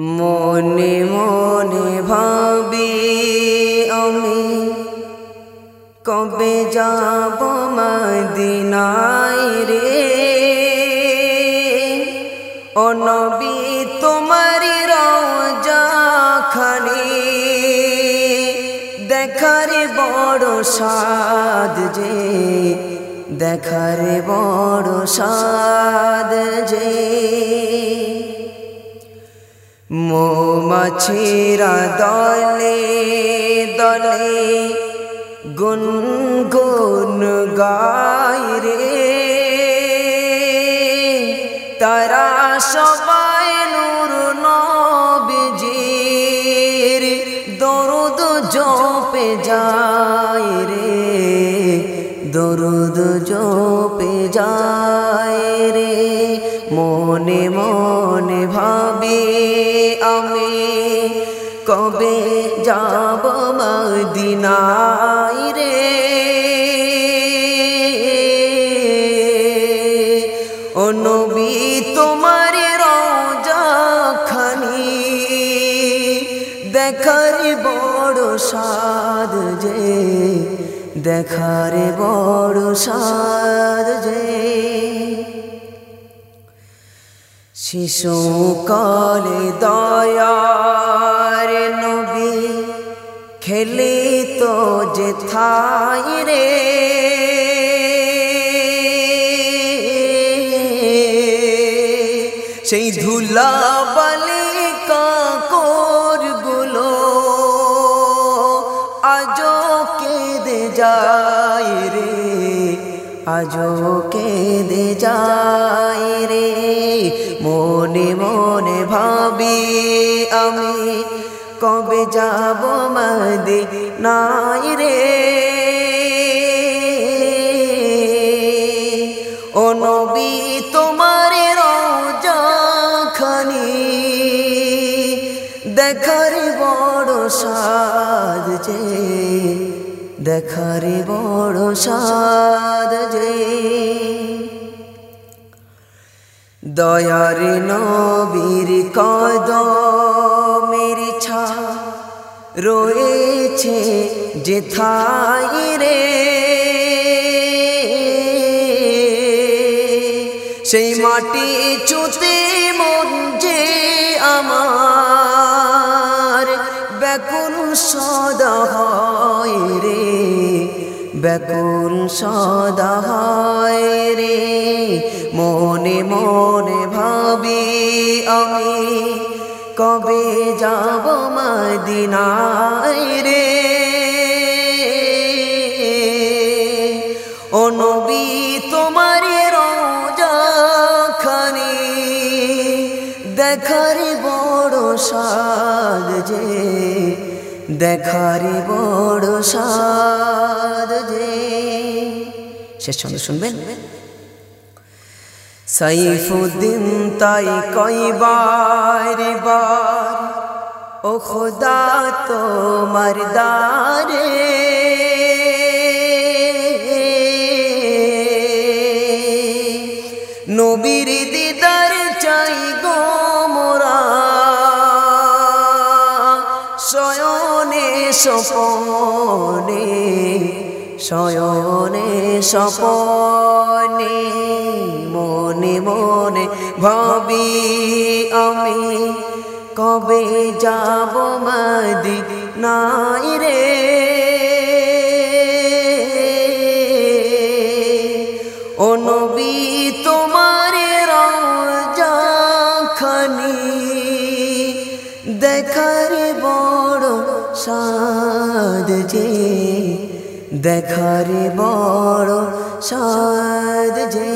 মনে মনে ভাবি আমি, কবে যাব মদিনায় রে? অনবী তোমারি রাখানি দেখার বড় সাদ যে, দেখার বড় সাদ যে। মৌমাছিরা দলে দলে গুনগুন গায় রে। তারা সবাই নূর নবীজির দরুদ জপে যায় রে, দরুদ জপে যায় রে। মনে মনে ভাবি আমি, কবে যাব মদিনায় রে? ও নবী, তোমার খানি দেখার বড় সাদ যে, দেখার বড় সাদ যে। শিশু কালে দয়ার নবী খেলে তো যে থাই রে। সেই ধুলা বালি কাকরগুলো আজো কেঁদে যায় রে আজো কেঁদে যায় রে। মনে মনে ভাবি আমি কবে যাব মদি নাই রে? ও নবী, তোমার খানি দেখার বড় সাদ যে দেখার বড় সাদ যে দয়ার নবীর কদ মেরি ছা রয়েছে যে থাই রে। সেই মাটি চুতে মন যে আমার, ব্যাকুল সদা হয় রে। ব্যাকুল সদা হয় রে। মনে মনে ভাবি আমি, কবে যাব মদিনায় রে? ও তোমার খানি দেখার বড় সাদ যে দেখার বড় সাদ যে। শেষ ছন্দ শুনবেন? সাইফুদ্দিন তাই কইবার বার ও খোদা তো মরদারে নবীর শয়নে সপনে শয়নে সপনে মনে মনে ভাবি আমি, কবে যাব মদি নাই রে? ও নবী, তোমার খানি দেখার বড় সাদ যে দেখারে বড় সাদ যে